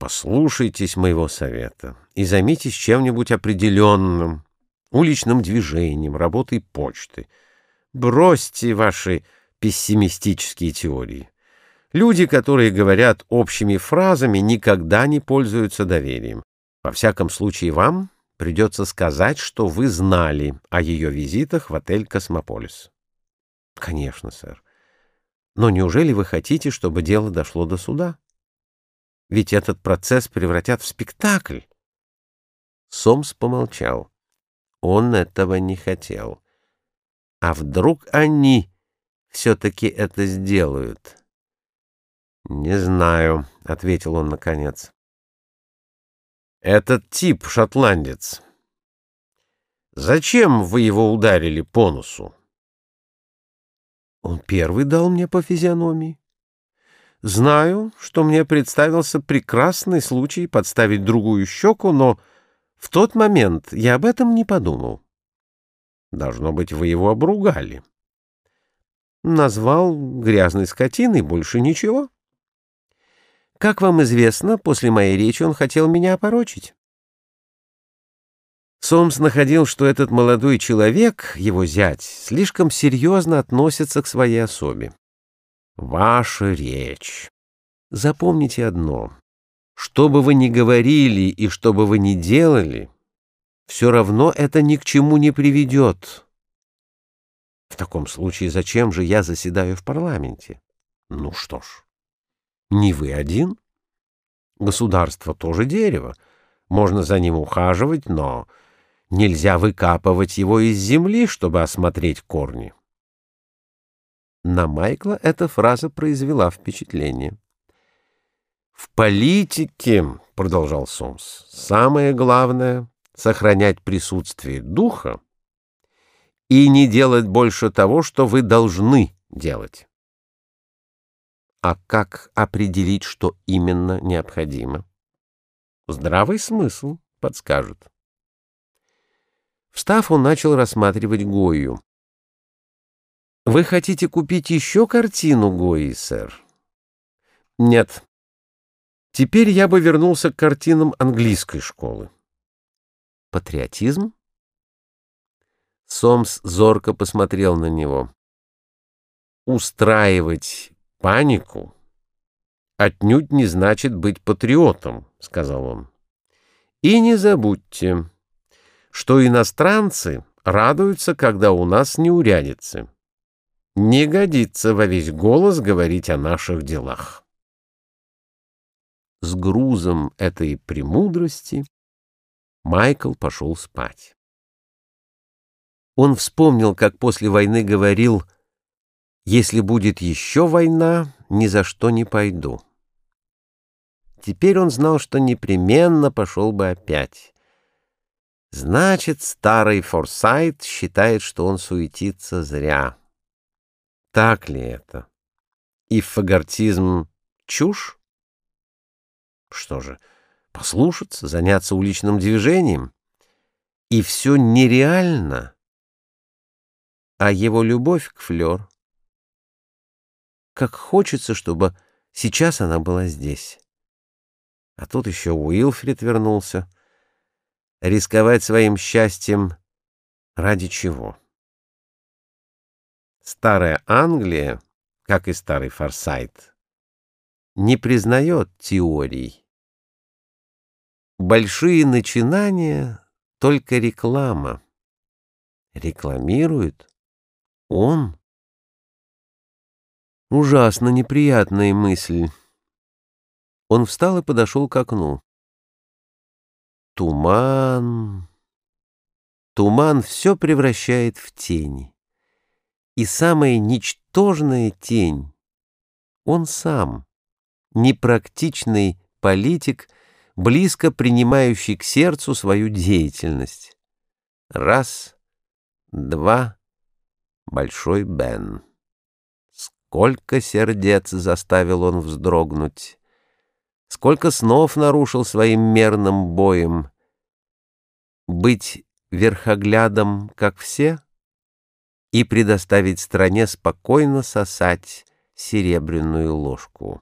Послушайтесь моего совета и займитесь чем-нибудь определенным, уличным движением, работой почты. Бросьте ваши пессимистические теории. Люди, которые говорят общими фразами, никогда не пользуются доверием. Во всяком случае, вам придется сказать, что вы знали о ее визитах в отель «Космополис». Конечно, сэр. Но неужели вы хотите, чтобы дело дошло до суда? Ведь этот процесс превратят в спектакль. Сомс помолчал. Он этого не хотел. А вдруг они все-таки это сделают? «Не знаю», — ответил он наконец. «Этот тип, шотландец. Зачем вы его ударили по носу?» «Он первый дал мне по физиономии. Знаю, что мне представился прекрасный случай подставить другую щеку, но в тот момент я об этом не подумал. Должно быть, вы его обругали. Назвал грязной скотиной, больше ничего. Как вам известно, после моей речи он хотел меня опорочить. Сомс находил, что этот молодой человек, его зять, слишком серьезно относится к своей особе. Ваша речь. Запомните одно. Что бы вы ни говорили и что бы вы ни делали, все равно это ни к чему не приведет. В таком случае зачем же я заседаю в парламенте? Ну что ж. Не вы один. Государство тоже дерево. Можно за ним ухаживать, но нельзя выкапывать его из земли, чтобы осмотреть корни. На Майкла эта фраза произвела впечатление. «В политике, — продолжал Сомс, — самое главное — сохранять присутствие духа и не делать больше того, что вы должны делать. А как определить, что именно необходимо? Здравый смысл подскажет. Встав, он начал рассматривать Гою. «Вы хотите купить еще картину Гои, сэр?» «Нет. Теперь я бы вернулся к картинам английской школы». «Патриотизм?» Сомс зорко посмотрел на него. «Устраивать панику отнюдь не значит быть патриотом», — сказал он. «И не забудьте, что иностранцы радуются, когда у нас неурядицы. Не годится во весь голос говорить о наших делах». С грузом этой премудрости Майкл пошел спать. Он вспомнил, как после войны говорил — если будет еще война, ни за что не пойду. Теперь он знал, что непременно пошел бы опять. Значит, старый Форсайт считает, что он суетится зря. Так ли это? И фагортизм — чушь? Что же, послушаться, заняться уличным движением? И все нереально. А его любовь к Флёр — как хочется, чтобы сейчас она была здесь. А тут еще Уилфрид вернулся. Рисковать своим счастьем ради чего? Старая Англия, как и старый Форсайт, не признает теорий. Большие начинания — только реклама. Рекламирует он. Ужасно неприятная мысль. Он встал и подошел к окну. Туман. Туман все превращает в тени. И самая ничтожная тень — он сам, непрактичный политик, близко принимающий к сердцу свою деятельность. Раз, два, Большой Бен. Сколько сердец заставил он вздрогнуть, сколько снов нарушил своим мерным боем. Быть верхоглядом, как все, и предоставить стране спокойно сосать серебряную ложку.